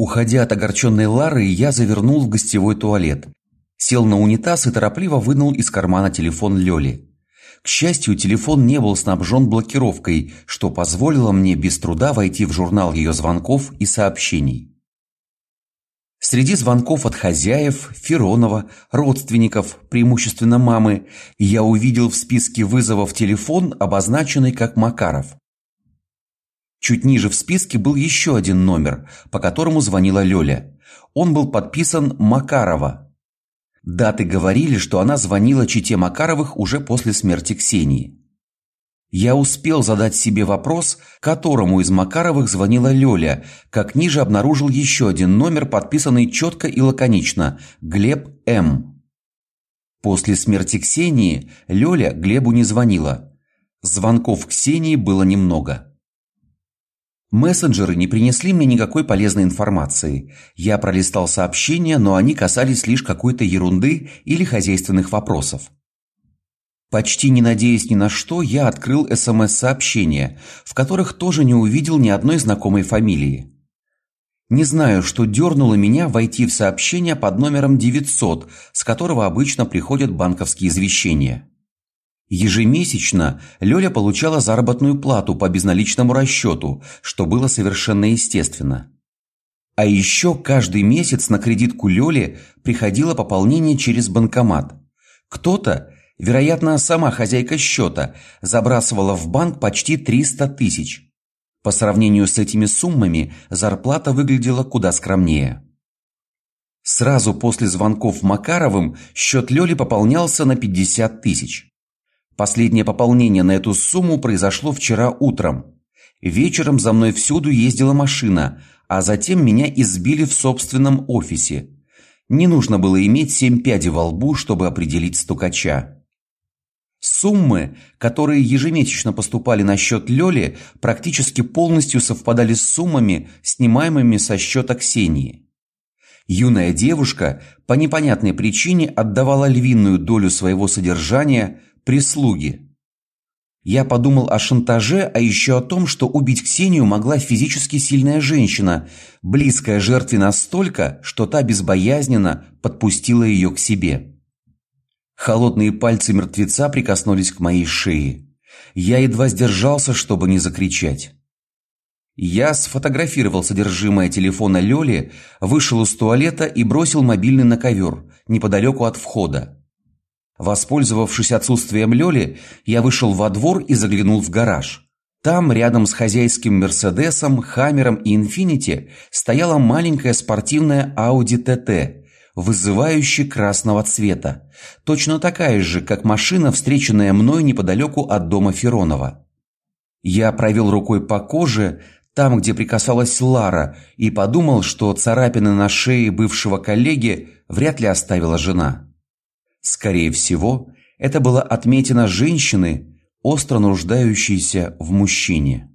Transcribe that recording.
Уходя от огорченной Лары, я завернул в гостевой туалет, сел на унитаз и торопливо вынул из кармана телефон Лёли. К счастью, телефон не был снабжен блокировкой, что позволило мне без труда войти в журнал ее звонков и сообщений. Среди звонков от хозяев, Феронова, родственников, преимущественно мамы, я увидел в списке вызовов телефон, обозначенный как Макаров. Чуть ниже в списке был еще один номер, по которому звонила Лёля. Он был подписан Макарова. Даты говорили, что она звонила чите Макаровых уже после смерти Ксении. Я успел задать себе вопрос, которому из Макаровых звонила Лёля, как ниже обнаружил еще один номер, подписанный четко и лаконично Глеб М. После смерти Ксении Лёля Глебу не звонила. Звонков Ксении было немного. Мессенджеры не принесли мне никакой полезной информации. Я пролистал сообщения, но они касались лишь какой-то ерунды или хозяйственных вопросов. Почти не надеясь ни на что, я открыл СМС-сообщения, в которых тоже не увидел ни одной знакомой фамилии. Не знаю, что дернуло меня войти в сообщение под номером 900, с которого обычно приходят банковские извещения. Ежемесячно Лёля получала заработную плату по безналичному расчету, что было совершенно естественно. А еще каждый месяц на кредитку Лёли приходило пополнение через банкомат. Кто-то, вероятно, сама хозяйка счета, забрасывала в банк почти 300 тысяч. По сравнению с этими суммами зарплата выглядела куда скромнее. Сразу после звонков Макаровым счет Лёли пополнялся на 50 тысяч. Последнее пополнение на эту сумму произошло вчера утром. Вечером за мной всюду ездила машина, а затем меня избили в собственном офисе. Не нужно было иметь семь пядей во лбу, чтобы определить стукача. Суммы, которые ежемесячно поступали на счет Лёли, практически полностью совпадали с суммами, снимаемыми со счета Ксении. Юная девушка по непонятной причине отдавала львиную долю своего содержания прислуги. Я подумал о шантаже, а еще о том, что убить Ксению могла физически сильная женщина, близкая жертве настолько, что та безбоязненно подпустила ее к себе. Холодные пальцы мертвеца прикоснулись к моей шее. Я едва сдержался, чтобы не закричать. Я сфотографировал содержимое телефона Лёли, вышел из туалета и бросил мобильный на ковер неподалеку от входа. Воспользовавшись отсутствием Лёли, я вышел во двор и заглянул в гараж. Там, рядом с хозяйским Мерседесом, Хаммером и Инфинити, стояла маленькая спортивная Audi TT, вызывающе красного цвета, точно такая же, как машина, встреченная мной неподалеку от дома Феронова. Я провел рукой по коже, там, где прикасалась Лара, и подумал, что царапины на шее бывшего коллеги вряд ли оставила жена. Скорее всего, это была отметина женщины, остро нуждающейся в мужчине.